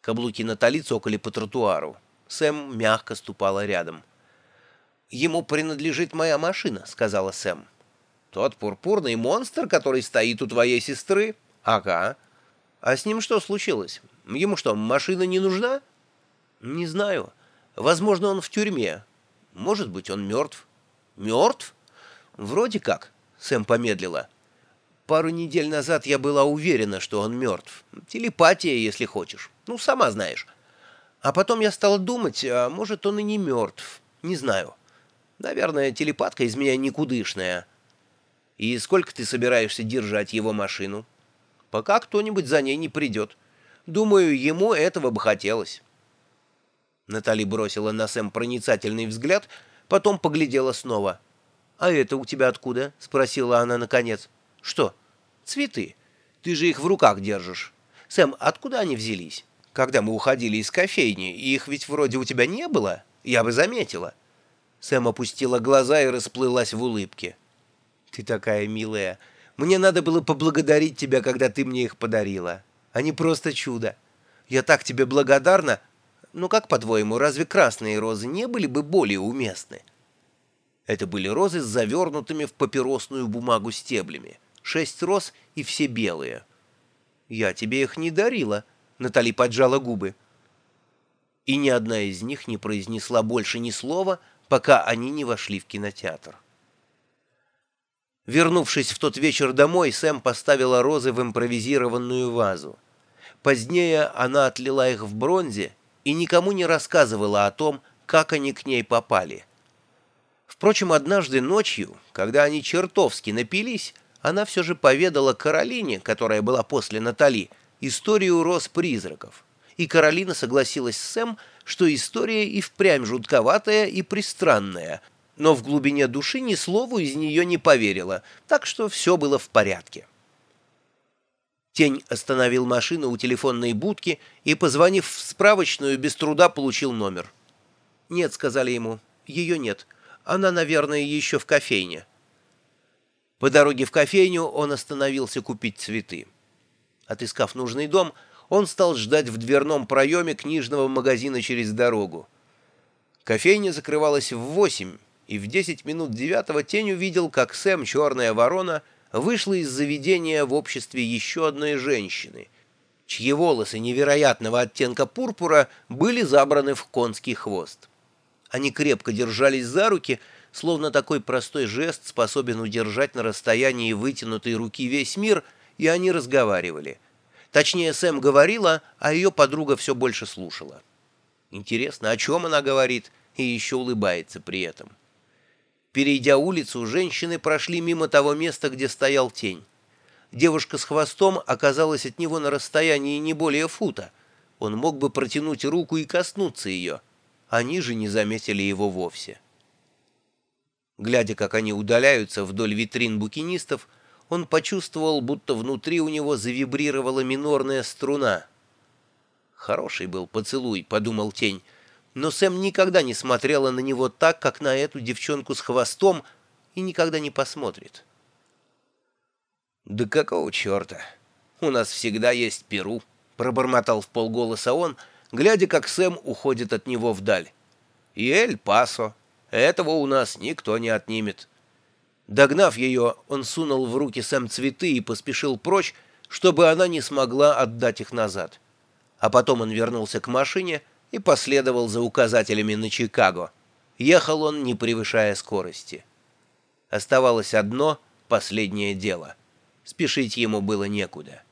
Каблуки Натали цокали по тротуару. Сэм мягко ступала рядом. «Ему принадлежит моя машина», — сказала Сэм. «Тот пурпурный монстр, который стоит у твоей сестры?» «Ага. А с ним что случилось? Ему что, машина не нужна?» «Не знаю. Возможно, он в тюрьме. Может быть, он мертв». «Мертв?» «Вроде как», — Сэм помедлила. «Пару недель назад я была уверена, что он мертв. Телепатия, если хочешь. Ну, сама знаешь. А потом я стала думать, а может, он и не мертв. Не знаю. Наверное, телепатка из меня никудышная». «И сколько ты собираешься держать его машину?» «Пока кто-нибудь за ней не придет. Думаю, ему этого бы хотелось». Натали бросила на Сэм проницательный взгляд — Потом поглядела снова. «А это у тебя откуда?» — спросила она наконец. «Что?» «Цветы. Ты же их в руках держишь. Сэм, откуда они взялись? Когда мы уходили из кофейни, их ведь вроде у тебя не было? Я бы заметила». Сэм опустила глаза и расплылась в улыбке. «Ты такая милая. Мне надо было поблагодарить тебя, когда ты мне их подарила. Они просто чудо. Я так тебе благодарна, ну как, по-твоему, разве красные розы не были бы более уместны? Это были розы с завернутыми в папиросную бумагу стеблями. Шесть роз и все белые. «Я тебе их не дарила», — Натали поджала губы. И ни одна из них не произнесла больше ни слова, пока они не вошли в кинотеатр. Вернувшись в тот вечер домой, Сэм поставила розы в импровизированную вазу. Позднее она отлила их в бронзе и никому не рассказывала о том, как они к ней попали. Впрочем, однажды ночью, когда они чертовски напились, она все же поведала Каролине, которая была после Натали, историю роз-призраков. И Каролина согласилась с Сэм, что история и впрямь жутковатая и пристранная, но в глубине души ни слову из нее не поверила, так что все было в порядке. Тень остановил машину у телефонной будки и, позвонив в справочную, без труда получил номер. «Нет», — сказали ему, — «ее нет. Она, наверное, еще в кофейне». По дороге в кофейню он остановился купить цветы. Отыскав нужный дом, он стал ждать в дверном проеме книжного магазина через дорогу. Кофейня закрывалась в восемь, и в десять минут девятого тень увидел, как Сэм, черная ворона, — вышла из заведения в обществе еще одной женщины, чьи волосы невероятного оттенка пурпура были забраны в конский хвост. Они крепко держались за руки, словно такой простой жест способен удержать на расстоянии вытянутой руки весь мир, и они разговаривали. Точнее, Сэм говорила, а ее подруга все больше слушала. Интересно, о чем она говорит, и еще улыбается при этом. Перейдя улицу, женщины прошли мимо того места, где стоял тень. Девушка с хвостом оказалась от него на расстоянии не более фута. Он мог бы протянуть руку и коснуться ее. Они же не заметили его вовсе. Глядя, как они удаляются вдоль витрин букинистов, он почувствовал, будто внутри у него завибрировала минорная струна. «Хороший был поцелуй», — подумал тень, — но Сэм никогда не смотрела на него так, как на эту девчонку с хвостом, и никогда не посмотрит. «Да какого черта? У нас всегда есть Перу», — пробормотал в полголоса он, глядя, как Сэм уходит от него вдаль. «И Эль-Пасо. Этого у нас никто не отнимет». Догнав ее, он сунул в руки Сэм цветы и поспешил прочь, чтобы она не смогла отдать их назад. А потом он вернулся к машине и последовал за указателями на Чикаго. Ехал он, не превышая скорости. Оставалось одно, последнее дело. Спешить ему было некуда.